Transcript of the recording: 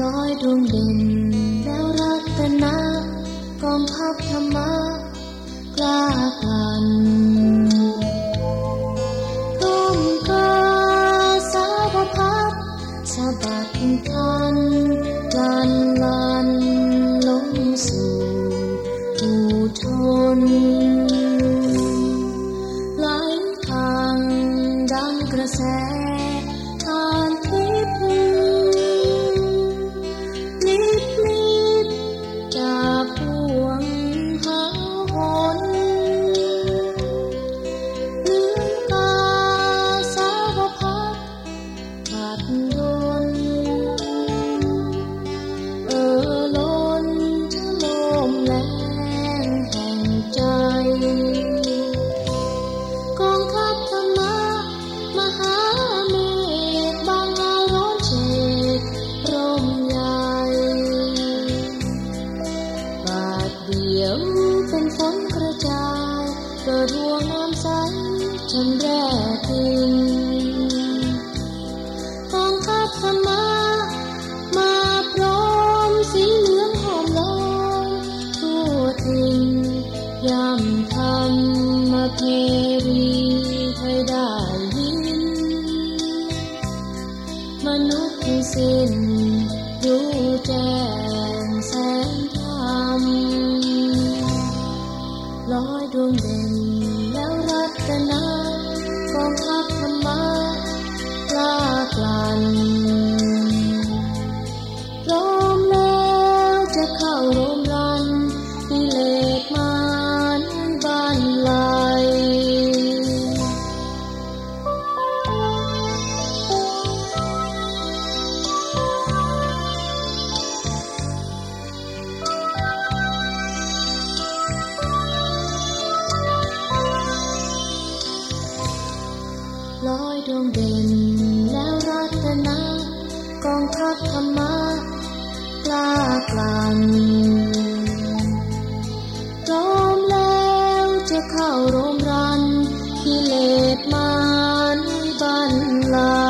ลอยดวงเด่นแล้วรัตนะกองทัพธรรมะกล้ากันก้มกาสาวพัดสะบัดทันลันลันลงสู่หูชนไหลทางดังกระแส เกิดห่วงน้ำใสชำแรกทิ้งกองทัพธรรมะมาพร้อมสีเหลืองหอมลอยทั่วทิ้งยำธรรมเพรีให้ได้ยิน มนุษย์สิ้นรู้แจ้ง ดวงเด่นแล้วรัตนากองทัพธรรมะกล้ากลันพร้อมแล้วจะเข้ารมรันกิเลสมารบันลา